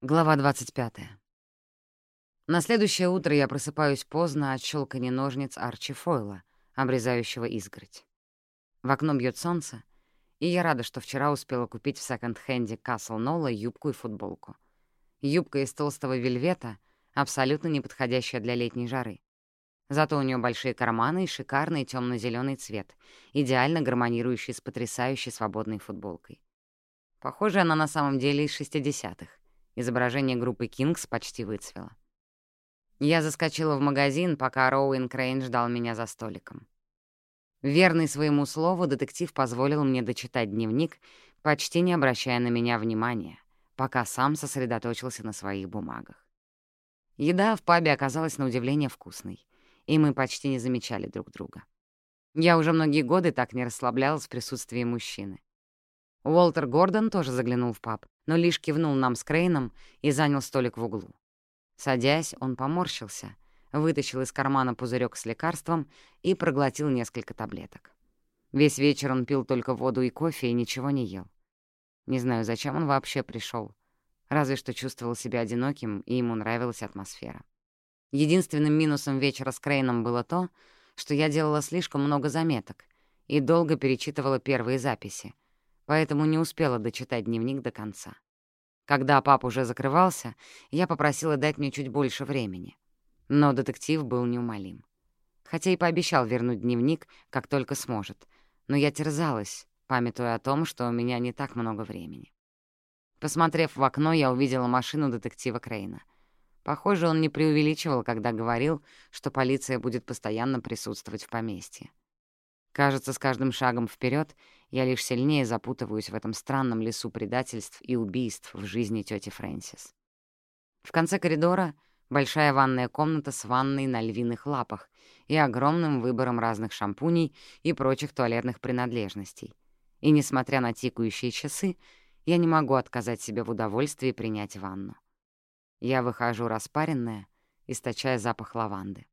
Глава 25. На следующее утро я просыпаюсь поздно от щелканья ножниц Арчи Фойла, обрезающего изгородь. В окно бьет солнце, и я рада, что вчера успела купить в секонд-хенде Касл Нола юбку и футболку. Юбка из толстого вельвета, абсолютно не подходящая для летней жары. Зато у нее большие карманы и шикарный темно зеленый цвет, идеально гармонирующий с потрясающей свободной футболкой. Похоже, она на самом деле из 60-х. Изображение группы Кингс почти выцвело. Я заскочила в магазин, пока Роуэн Крейн ждал меня за столиком. Верный своему слову, детектив позволил мне дочитать дневник, почти не обращая на меня внимания, пока сам сосредоточился на своих бумагах. Еда в пабе оказалась на удивление вкусной, и мы почти не замечали друг друга. Я уже многие годы так не расслаблялась в присутствии мужчины. Уолтер Гордон тоже заглянул в паб, но лишь кивнул нам с Крейном и занял столик в углу. Садясь, он поморщился, вытащил из кармана пузырек с лекарством и проглотил несколько таблеток. Весь вечер он пил только воду и кофе и ничего не ел. Не знаю, зачем он вообще пришел. Разве что чувствовал себя одиноким, и ему нравилась атмосфера. Единственным минусом вечера с Крейном было то, что я делала слишком много заметок и долго перечитывала первые записи, поэтому не успела дочитать дневник до конца. Когда пап уже закрывался, я попросила дать мне чуть больше времени. Но детектив был неумолим. Хотя и пообещал вернуть дневник, как только сможет. Но я терзалась, памятуя о том, что у меня не так много времени. Посмотрев в окно, я увидела машину детектива Крейна. Похоже, он не преувеличивал, когда говорил, что полиция будет постоянно присутствовать в поместье. Кажется, с каждым шагом вперед я лишь сильнее запутываюсь в этом странном лесу предательств и убийств в жизни тети Фрэнсис. В конце коридора большая ванная комната с ванной на львиных лапах и огромным выбором разных шампуней и прочих туалетных принадлежностей. И, несмотря на тикающие часы, я не могу отказать себе в удовольствии принять ванну. Я выхожу распаренная, источая запах лаванды.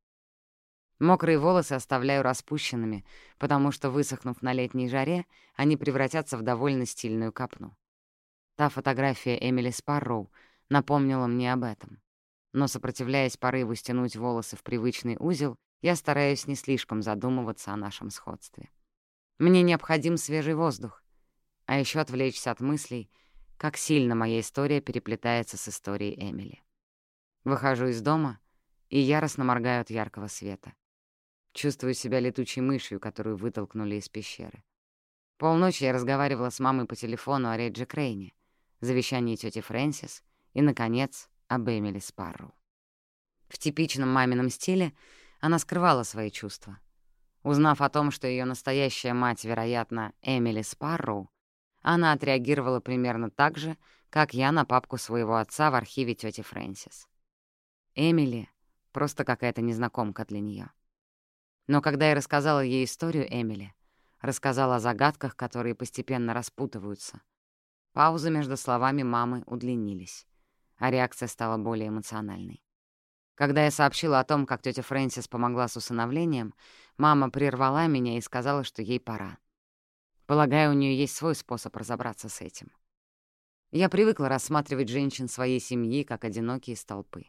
Мокрые волосы оставляю распущенными, потому что, высохнув на летней жаре, они превратятся в довольно стильную копну. Та фотография Эмили Спарроу напомнила мне об этом. Но, сопротивляясь порыву стянуть волосы в привычный узел, я стараюсь не слишком задумываться о нашем сходстве. Мне необходим свежий воздух, а еще отвлечься от мыслей, как сильно моя история переплетается с историей Эмили. Выхожу из дома и яростно моргаю от яркого света. Чувствую себя летучей мышью, которую вытолкнули из пещеры. Полночи я разговаривала с мамой по телефону о Реджи Крейне, завещании тети Фрэнсис и, наконец, об Эмили Спарроу. В типичном мамином стиле она скрывала свои чувства. Узнав о том, что ее настоящая мать, вероятно, Эмили Спарроу, она отреагировала примерно так же, как я на папку своего отца в архиве тети Фрэнсис. Эмили — просто какая-то незнакомка для нее. Но когда я рассказала ей историю Эмили, рассказала о загадках, которые постепенно распутываются, паузы между словами мамы удлинились, а реакция стала более эмоциональной. Когда я сообщила о том, как тетя Фрэнсис помогла с усыновлением, мама прервала меня и сказала, что ей пора. Полагаю, у нее есть свой способ разобраться с этим. Я привыкла рассматривать женщин своей семьи как одинокие столпы.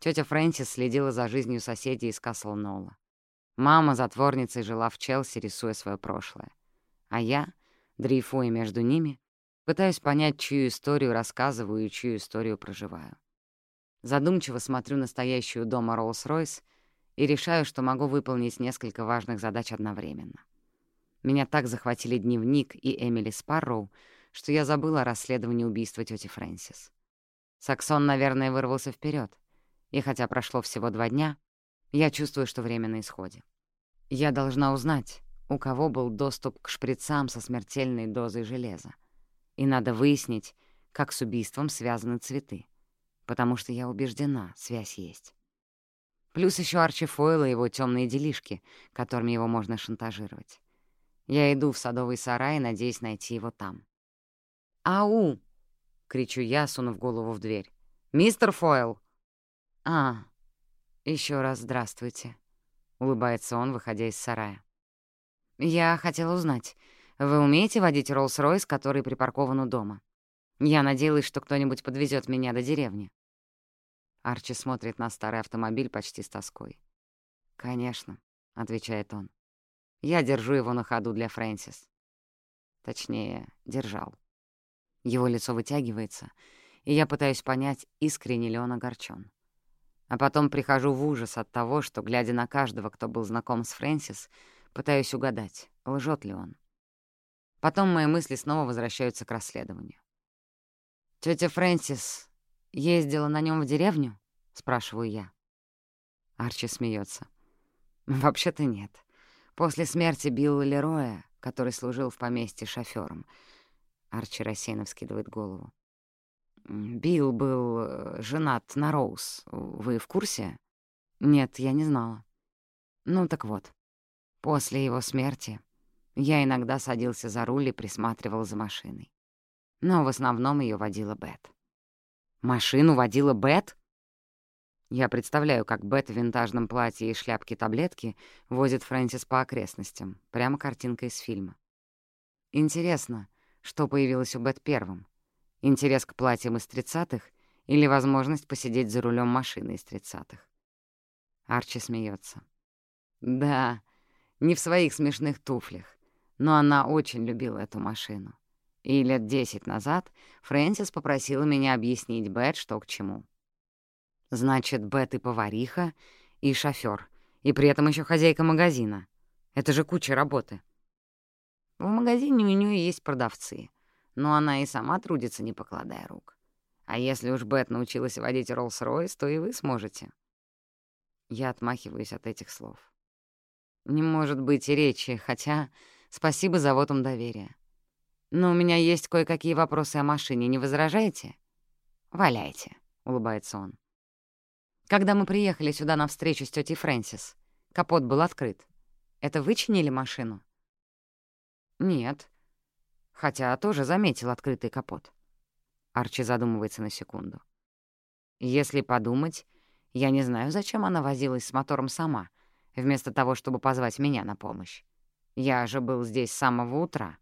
Тетя Фрэнсис следила за жизнью соседей из Касл-Ноула. Мама затворницей жила в Челси, рисуя свое прошлое. А я, дрейфуя между ними, пытаюсь понять, чью историю рассказываю и чью историю проживаю. Задумчиво смотрю на стоящую дома Роллс-Ройс и решаю, что могу выполнить несколько важных задач одновременно. Меня так захватили дневник и Эмили Спарроу, что я забыла о расследовании убийства тети Фрэнсис. Саксон, наверное, вырвался вперед, и хотя прошло всего два дня, я чувствую, что время на исходе. Я должна узнать, у кого был доступ к шприцам со смертельной дозой железа. И надо выяснить, как с убийством связаны цветы. Потому что я убеждена, связь есть. Плюс еще Арчи Фойла и его темные делишки, которыми его можно шантажировать. Я иду в садовый сарай, надеясь найти его там. «Ау!» — кричу я, сунув голову в дверь. «Мистер Фойл!» «А, еще раз здравствуйте», — улыбается он, выходя из сарая. «Я хотела узнать, вы умеете водить Роллс-Ройс, который припаркован у дома? Я надеялась, что кто-нибудь подвезет меня до деревни. Арчи смотрит на старый автомобиль почти с тоской. «Конечно», — отвечает он. «Я держу его на ходу для Фрэнсис. Точнее, держал». Его лицо вытягивается, и я пытаюсь понять, искренне ли он огорчён. А потом прихожу в ужас от того, что, глядя на каждого, кто был знаком с Фрэнсис, пытаюсь угадать, лжет ли он. Потом мои мысли снова возвращаются к расследованию. Тётя Фрэнсис ездила на нём в деревню?» — спрашиваю я. Арчи смеется. «Вообще-то нет. После смерти Билла Лероя, который служил в поместье шофёром, Арчи рассеянно вскидывает голову. «Билл был э, женат на Роуз. Вы в курсе?» «Нет, я не знала». «Ну так вот, после его смерти я иногда садился за руль и присматривал за машиной. Но в основном ее водила Бет». «Машину водила Бет?» Я представляю, как Бет в винтажном платье и шляпке таблетки возит Фрэнсис по окрестностям. Прямо картинка из фильма. Интересно, что появилось у Бет первым? Интерес к платьям из тридцатых или возможность посидеть за рулем машины из тридцатых? Арчи смеется. Да, не в своих смешных туфлях, но она очень любила эту машину. И лет десять назад Фрэнсис попросила меня объяснить Бет, что к чему. Значит, Бет и повариха, и шофёр, и при этом еще хозяйка магазина. Это же куча работы. В магазине у нее есть продавцы, но она и сама трудится, не покладая рук. А если уж Бет научилась водить Роллс-Ройс, то и вы сможете. Я отмахиваюсь от этих слов. Не может быть и речи, хотя спасибо за вотум доверия. Но у меня есть кое-какие вопросы о машине, не возражаете? «Валяйте», — улыбается он. Когда мы приехали сюда на встречу с тетей Фрэнсис, капот был открыт. Это вы чинили машину? «Нет. Хотя тоже заметил открытый капот». Арчи задумывается на секунду. «Если подумать, я не знаю, зачем она возилась с мотором сама, вместо того, чтобы позвать меня на помощь. Я же был здесь с самого утра.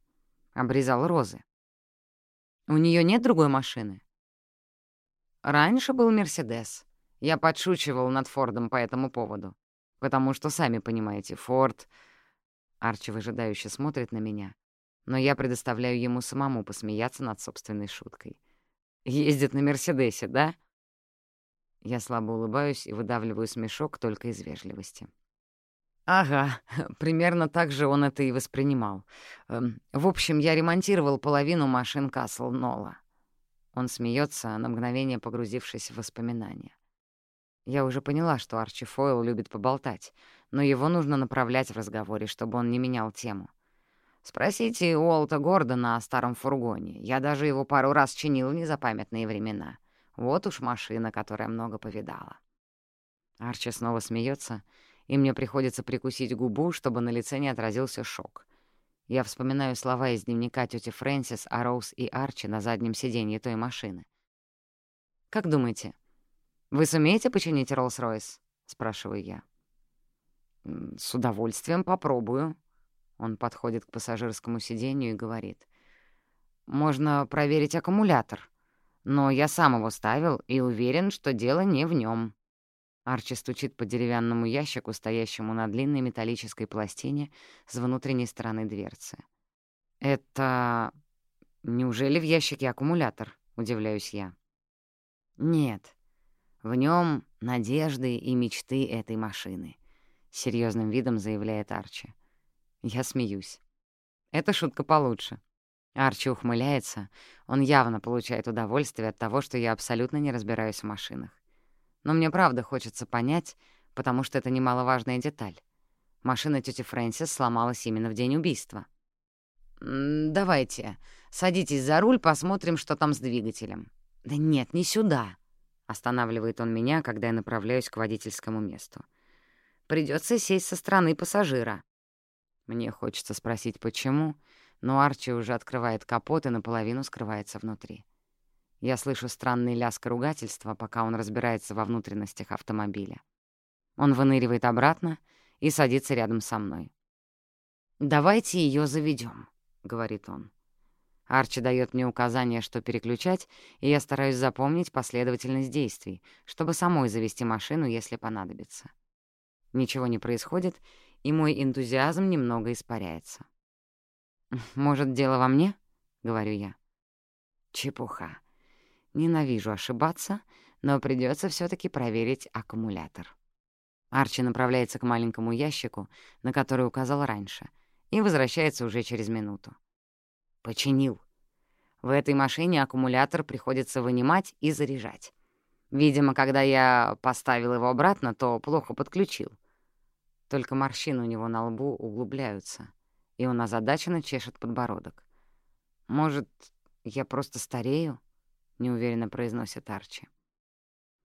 Обрезал розы. У нее нет другой машины?» «Раньше был Мерседес. Я подшучивал над Фордом по этому поводу. Потому что, сами понимаете, Форд Арчи выжидающе смотрит на меня, но я предоставляю ему самому посмеяться над собственной шуткой. «Ездит на Мерседесе, да?» Я слабо улыбаюсь и выдавливаю смешок только из вежливости. «Ага, примерно так же он это и воспринимал. Эм, в общем, я ремонтировал половину машин Касл Нола». Он смеется, на мгновение погрузившись в воспоминания. Я уже поняла, что Арчи Фойл любит поболтать, но его нужно направлять в разговоре, чтобы он не менял тему. Спросите Уолта Гордона о старом фургоне. Я даже его пару раз чинил в незапамятные времена. Вот уж машина, которая много повидала. Арчи снова смеется, и мне приходится прикусить губу, чтобы на лице не отразился шок. Я вспоминаю слова из дневника тети Фрэнсис о Роуз и Арчи на заднем сиденье той машины. «Как думаете, «Вы сумеете починить Роллс-Ройс?» — спрашиваю я. «С удовольствием попробую». Он подходит к пассажирскому сиденью и говорит. «Можно проверить аккумулятор, но я сам его ставил и уверен, что дело не в нем. Арчи стучит по деревянному ящику, стоящему на длинной металлической пластине с внутренней стороны дверцы. «Это... неужели в ящике аккумулятор?» — удивляюсь я. «Нет, в нем надежды и мечты этой машины», — серьезным видом заявляет Арчи. Я смеюсь. Это шутка получше. Арчи ухмыляется, он явно получает удовольствие от того, что я абсолютно не разбираюсь в машинах. Но мне правда хочется понять, потому что это немаловажная деталь. Машина тети Фрэнсис сломалась именно в день убийства. «Давайте, садитесь за руль, посмотрим, что там с двигателем». «Да нет, не сюда», Останавливает он меня, когда я направляюсь к водительскому месту. Придется сесть со стороны пассажира. Мне хочется спросить, почему, но Арчи уже открывает капот и наполовину скрывается внутри. Я слышу странный лязг ругательства, пока он разбирается во внутренностях автомобиля. Он выныривает обратно и садится рядом со мной. «Давайте ее заведем, говорит он. Арчи дает мне указания, что переключать, и я стараюсь запомнить последовательность действий, чтобы самой завести машину, если понадобится. Ничего не происходит, и мой энтузиазм немного испаряется. «Может, дело во мне?» — говорю я. Чепуха. Ненавижу ошибаться, но придется все таки проверить аккумулятор. Арчи направляется к маленькому ящику, на который указал раньше, и возвращается уже через минуту. Починил. В этой машине аккумулятор приходится вынимать и заряжать. Видимо, когда я поставил его обратно, то плохо подключил. Только морщины у него на лбу углубляются, и он озадаченно чешет подбородок. «Может, я просто старею?» — неуверенно произносит Арчи.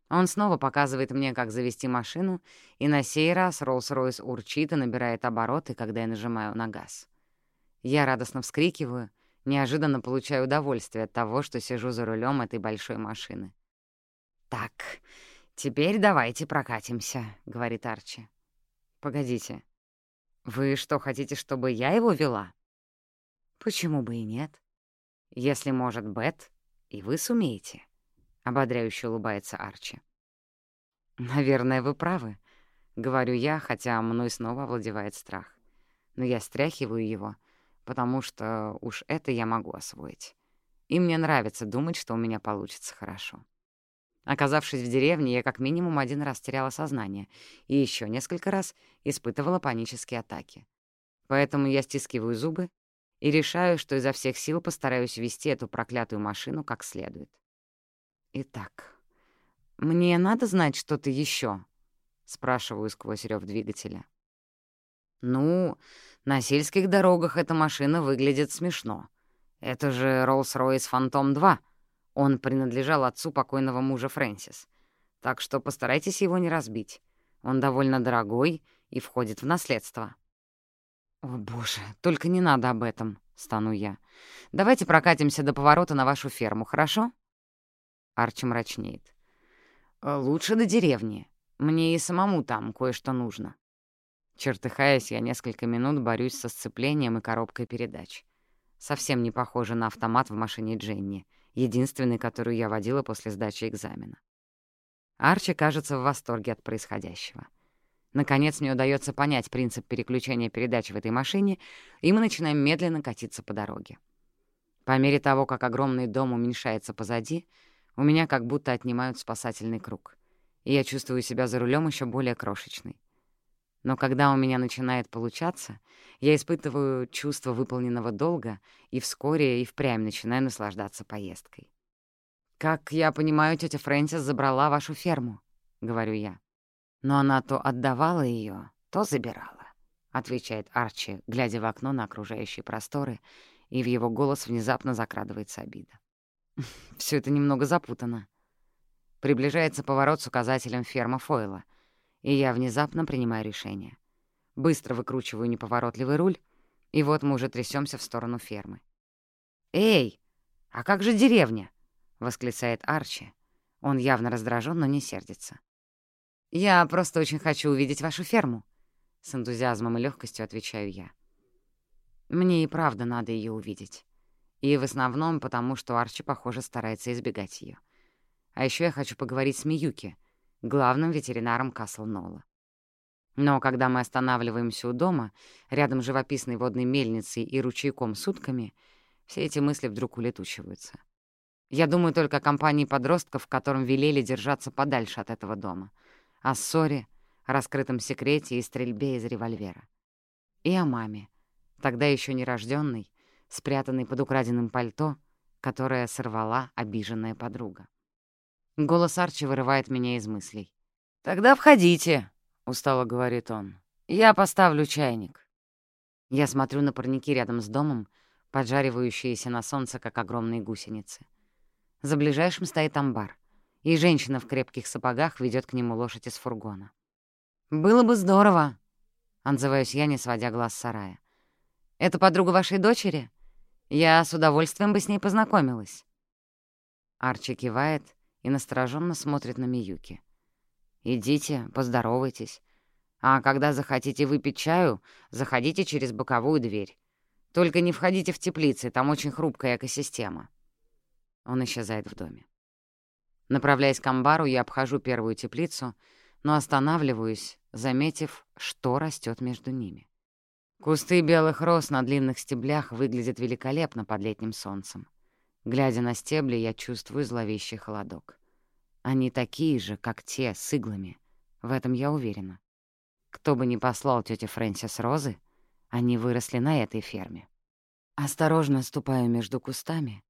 Он снова показывает мне, как завести машину, и на сей раз Роллс-Ройс урчит и набирает обороты, когда я нажимаю на газ. Я радостно вскрикиваю, неожиданно получаю удовольствие от того, что сижу за рулем этой большой машины. «Так, теперь давайте прокатимся», — говорит Арчи. «Погодите, вы что, хотите, чтобы я его вела?» «Почему бы и нет? Если может Бет, и вы сумеете». — ободряюще улыбается Арчи. «Наверное, вы правы», — говорю я, хотя мной снова овладевает страх. Но я стряхиваю его, потому что уж это я могу освоить. И мне нравится думать, что у меня получится хорошо. Оказавшись в деревне, я как минимум один раз теряла сознание и еще несколько раз испытывала панические атаки. Поэтому я стискиваю зубы и решаю, что изо всех сил постараюсь вести эту проклятую машину как следует. Итак, мне надо знать что-то еще? спрашиваю сквозь рев двигателя. Ну, на сельских дорогах эта машина выглядит смешно. Это же Rolls-Royce Phantom 2. Он принадлежал отцу покойного мужа Фрэнсис. Так что постарайтесь его не разбить. Он довольно дорогой и входит в наследство. «О, боже, только не надо об этом», — стану я. «Давайте прокатимся до поворота на вашу ферму, хорошо?» Арчи мрачнеет. «Э, «Лучше до деревни. Мне и самому там кое-что нужно». Чертыхаясь, я несколько минут борюсь со сцеплением и коробкой передач. Совсем не похоже на автомат в машине Дженни, единственный, которую я водила после сдачи экзамена. Арчи кажется в восторге от происходящего. Наконец мне удается понять принцип переключения передач в этой машине, и мы начинаем медленно катиться по дороге. По мере того, как огромный дом уменьшается позади, у меня как будто отнимают спасательный круг, и я чувствую себя за рулем еще более крошечной. Но когда у меня начинает получаться, я испытываю чувство выполненного долга и вскоре и впрямь начинаю наслаждаться поездкой. «Как я понимаю, тетя Фрэнсис забрала вашу ферму», — говорю я. «Но она то отдавала ее, то забирала», — отвечает Арчи, глядя в окно на окружающие просторы, и в его голос внезапно закрадывается обида. Все это немного запутано. Приближается поворот с указателем ферма Фойла, и я внезапно принимаю решение. Быстро выкручиваю неповоротливый руль, и вот мы уже трясемся в сторону фермы. «Эй, а как же деревня?» — восклицает Арчи. Он явно раздражен, но не сердится. «Я просто очень хочу увидеть вашу ферму», — с энтузиазмом и легкостью отвечаю я. Мне и правда надо ее увидеть. И в основном потому, что Арчи, похоже, старается избегать ее. А еще я хочу поговорить с Миюки, главным ветеринаром Касл Нола. Но когда мы останавливаемся у дома, рядом живописной водной мельницей и ручейком с утками, все эти мысли вдруг улетучиваются. Я думаю только о компании подростков, которым велели держаться подальше от этого дома, о ссоре, раскрытом секрете и стрельбе из револьвера. И о маме, тогда еще нерожденной, спрятанный под украденным пальто, которое сорвала обиженная подруга. Голос Арчи вырывает меня из мыслей. «Тогда входите», — устало говорит он. «Я поставлю чайник». Я смотрю на парники рядом с домом, поджаривающиеся на солнце, как огромные гусеницы. За ближайшим стоит амбар, и женщина в крепких сапогах ведет к нему лошадь из фургона. «Было бы здорово», — отзываюсь я, не сводя глаз сарая. «Это подруга вашей дочери?» Я с удовольствием бы с ней познакомилась». Арчи кивает и настороженно смотрит на Миюки. «Идите, поздоровайтесь. А когда захотите выпить чаю, заходите через боковую дверь. Только не входите в теплицы, там очень хрупкая экосистема». Он исчезает в доме. Направляясь к амбару, я обхожу первую теплицу, но останавливаюсь, заметив, что растет между ними. Кусты белых роз на длинных стеблях выглядят великолепно под летним солнцем. Глядя на стебли, я чувствую зловещий холодок. Они такие же, как те, с иглами. В этом я уверена. Кто бы ни послал тёте Фрэнсис розы, они выросли на этой ферме. Осторожно ступаю между кустами,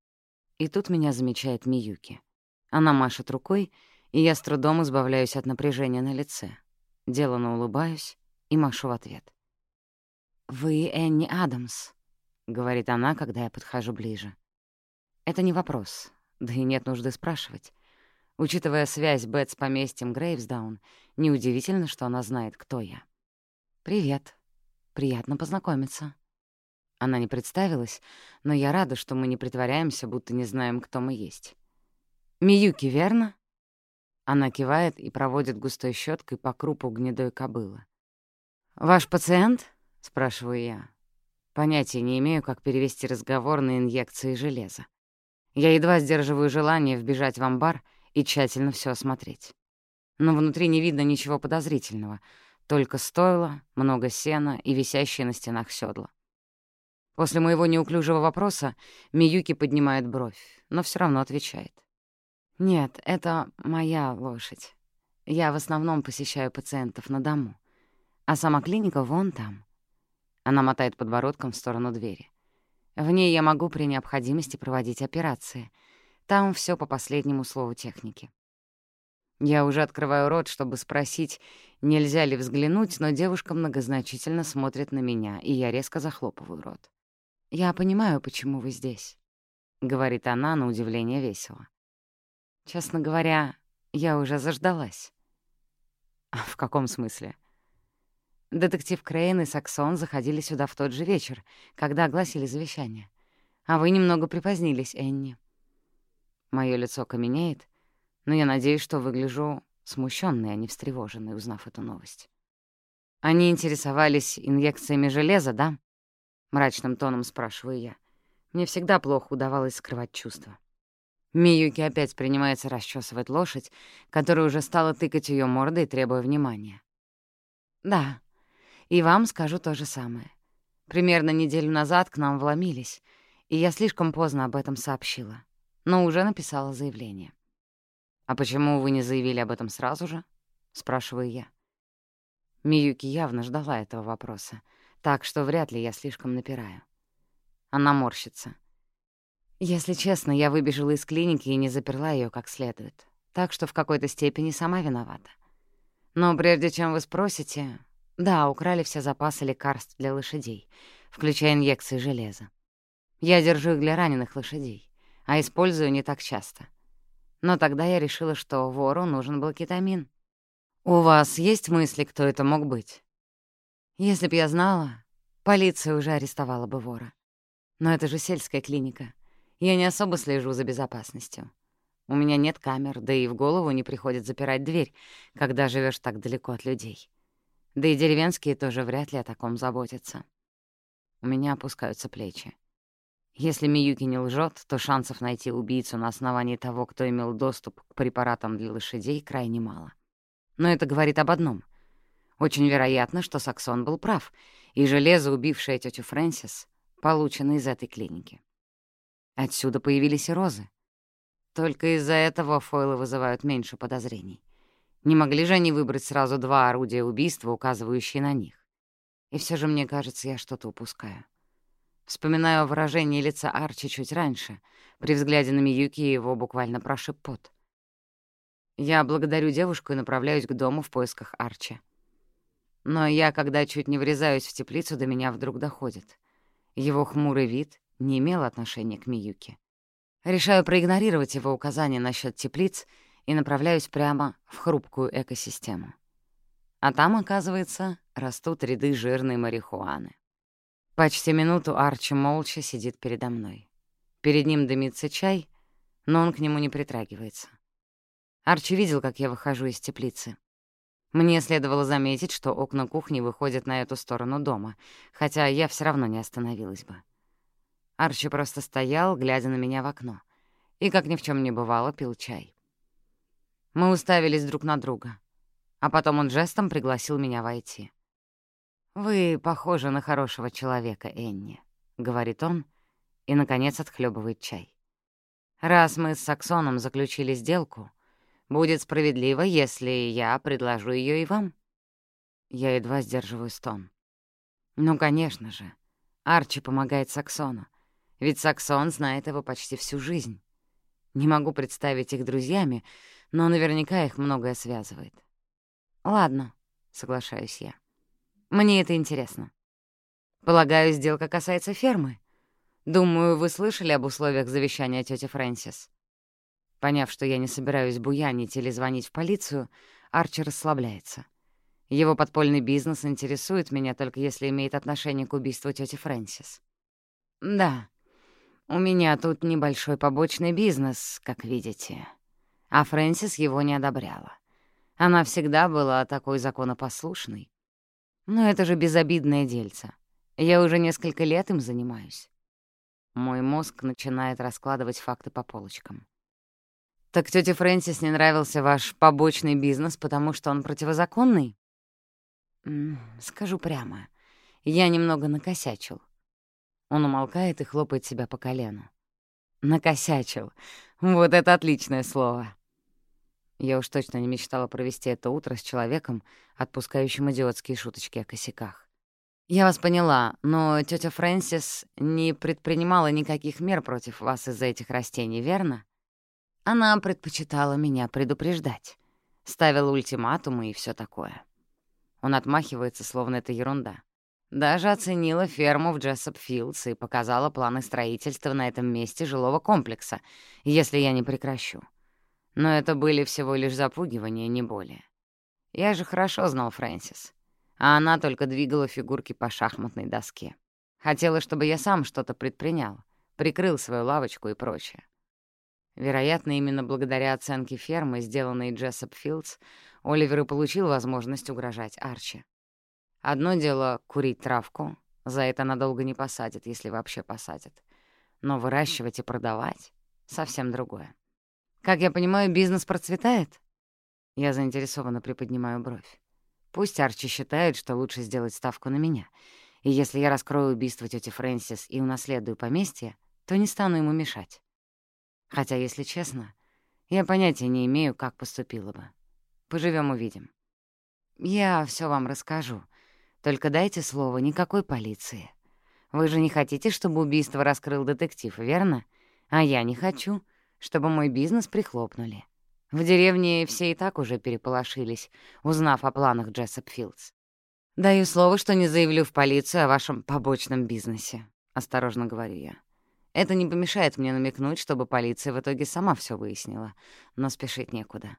и тут меня замечает Миюки. Она машет рукой, и я с трудом избавляюсь от напряжения на лице. Делано улыбаюсь и машу в ответ. «Вы Энни Адамс», — говорит она, когда я подхожу ближе. Это не вопрос, да и нет нужды спрашивать. Учитывая связь Бет с поместьем Грейвсдаун, неудивительно, что она знает, кто я. «Привет. Приятно познакомиться». Она не представилась, но я рада, что мы не притворяемся, будто не знаем, кто мы есть. «Миюки, верно?» Она кивает и проводит густой щеткой по крупу гнедой кобылы. «Ваш пациент?» — спрашиваю я. Понятия не имею, как перевести разговор на инъекции железа. Я едва сдерживаю желание вбежать в амбар и тщательно все осмотреть. Но внутри не видно ничего подозрительного, только стойло, много сена и висящие на стенах седла. После моего неуклюжего вопроса Миюки поднимает бровь, но все равно отвечает. «Нет, это моя лошадь. Я в основном посещаю пациентов на дому, а сама клиника вон там». Она мотает подбородком в сторону двери. В ней я могу при необходимости проводить операции. Там все по последнему слову техники. Я уже открываю рот, чтобы спросить, нельзя ли взглянуть, но девушка многозначительно смотрит на меня, и я резко захлопываю рот. «Я понимаю, почему вы здесь», — говорит она на удивление весело. «Честно говоря, я уже заждалась». «В каком смысле?» Детектив Крейн и Саксон заходили сюда в тот же вечер, когда огласили завещание. А вы немного припозднились, Энни. Моё лицо каменеет, но я надеюсь, что выгляжу смущённой, а не встревоженной, узнав эту новость. Они интересовались инъекциями железа, да? Мрачным тоном спрашиваю я. Мне всегда плохо удавалось скрывать чувства. Миюки опять принимается расчесывать лошадь, которая уже стала тыкать её мордой, требуя внимания. «Да», и вам скажу то же самое. Примерно неделю назад к нам вломились, и я слишком поздно об этом сообщила, но уже написала заявление. «А почему вы не заявили об этом сразу же?» — спрашиваю я. Миюки явно ждала этого вопроса, так что вряд ли я слишком напираю. Она морщится. Если честно, я выбежала из клиники и не заперла ее как следует, так что в какой-то степени сама виновата. Но прежде чем вы спросите, да, украли все запасы лекарств для лошадей, включая инъекции железа. Я держу их для раненых лошадей, а использую не так часто. Но тогда я решила, что вору нужен был кетамин. «У вас есть мысли, кто это мог быть?» «Если б я знала, полиция уже арестовала бы вора. Но это же сельская клиника. Я не особо слежу за безопасностью. У меня нет камер, да и в голову не приходит запирать дверь, когда живешь так далеко от людей. Да и деревенские тоже вряд ли о таком заботятся. У меня опускаются плечи. Если Миюки не лжет, то шансов найти убийцу на основании того, кто имел доступ к препаратам для лошадей, крайне мало. Но это говорит об одном. Очень вероятно, что Саксон был прав, и железо, убившее тетю Фрэнсис, получено из этой клиники. Отсюда появились и розы. Только из-за этого фойлы вызывают меньше подозрений. Не могли же они выбрать сразу два орудия убийства, указывающие на них? И все же, мне кажется, я что-то упускаю. Вспоминаю выражение лица Арчи чуть раньше. При взгляде на Миюки его буквально прошиб пот. Я благодарю девушку и направляюсь к дому в поисках Арчи. Но я, когда чуть не врезаюсь в теплицу, до меня вдруг доходит. Его хмурый вид не имел отношения к Миюке. Решаю проигнорировать его указания насчет теплиц — и направляюсь прямо в хрупкую экосистему. А там, оказывается, растут ряды жирной марихуаны. Почти минуту Арчи молча сидит передо мной. Перед ним дымится чай, но он к нему не притрагивается. Арчи видел, как я выхожу из теплицы. Мне следовало заметить, что окна кухни выходят на эту сторону дома, хотя я все равно не остановилась бы. Арчи просто стоял, глядя на меня в окно, и, как ни в чем не бывало, пил чай. Мы уставились друг на друга, а потом он жестом пригласил меня войти. «Вы похожи на хорошего человека, Энни», — говорит он, и, наконец, отхлебывает чай. «Раз мы с Саксоном заключили сделку, будет справедливо, если я предложу ее и вам». Я едва сдерживаю стон. Ну, конечно же. Арчи помогает Саксону. Ведь Саксон знает его почти всю жизнь. Не могу представить их друзьями, но наверняка их многое связывает. «Ладно», — соглашаюсь я. «Мне это интересно. Полагаю, сделка касается фермы. Думаю, вы слышали об условиях завещания тети Фрэнсис». Поняв, что я не собираюсь буянить или звонить в полицию, Арчи расслабляется. Его подпольный бизнес интересует меня только если имеет отношение к убийству тети Фрэнсис. Да, у меня тут небольшой побочный бизнес, как видите. А Фрэнсис его не одобряла. Она всегда была такой законопослушной. Но это же безобидное дельце. Я уже несколько лет им занимаюсь. Мой мозг начинает раскладывать факты по полочкам. «Так тете Фрэнсис не нравился ваш побочный бизнес, потому что он противозаконный?» Скажу прямо, я немного накосячил. Он умолкает и хлопает себя по колену. Накосячил. Вот это отличное слово. Я уж точно не мечтала провести это утро с человеком, отпускающим идиотские шуточки о косяках. Я вас поняла, но тетя Фрэнсис не предпринимала никаких мер против вас из-за этих растений, верно? Она предпочитала меня предупреждать, ставила ультиматумы и все такое. Он отмахивается, словно это ерунда. Даже оценила ферму в Джессоп Филдс и показала планы строительства на этом месте жилого комплекса, если я не прекращу. Но это были всего лишь запугивания, не более. Я же хорошо знал Фрэнсис, а она только двигала фигурки по шахматной доске. Хотела, чтобы я сам что-то предпринял, прикрыл свою лавочку и прочее. Вероятно, именно благодаря оценке фермы, сделанной Джессоп Филдс, Оливер и получил возможность угрожать Арчи. Одно дело — курить травку, за это надолго не посадят, если вообще посадят. Но выращивать и продавать — совсем другое. Как я понимаю, бизнес процветает? Я заинтересованно приподнимаю бровь. Пусть Арчи считает, что лучше сделать ставку на меня. И если я раскрою убийство тети Фрэнсис и унаследую поместье, то не стану ему мешать. Хотя, если честно, я понятия не имею, как поступила бы. Поживем увидим. Я все вам расскажу. Только дайте слово никакой полиции. Вы же не хотите, чтобы убийство раскрыл детектив, верно? А я не хочу, чтобы мой бизнес прихлопнули. В деревне все и так уже переполошились, узнав о планах Джессоп Филдс. «Даю слово, что не заявлю в полицию о вашем побочном бизнесе», — осторожно говорю я. Это не помешает мне намекнуть, чтобы полиция в итоге сама все выяснила, но спешить некуда.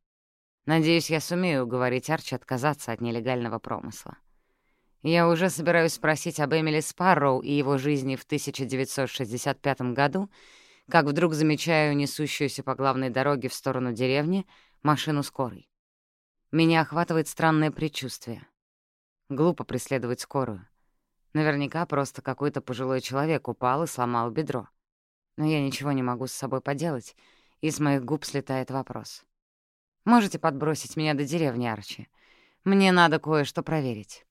Надеюсь, я сумею уговорить Арчи отказаться от нелегального промысла. Я уже собираюсь спросить об Эмили Спарроу и его жизни в 1965 году, как вдруг замечаю несущуюся по главной дороге в сторону деревни машину скорой. Меня охватывает странное предчувствие. Глупо преследовать скорую. Наверняка просто какой-то пожилой человек упал и сломал бедро. Но я ничего не могу с собой поделать, и с моих губ слетает вопрос. Можете подбросить меня до деревни, Арчи? Мне надо кое-что проверить».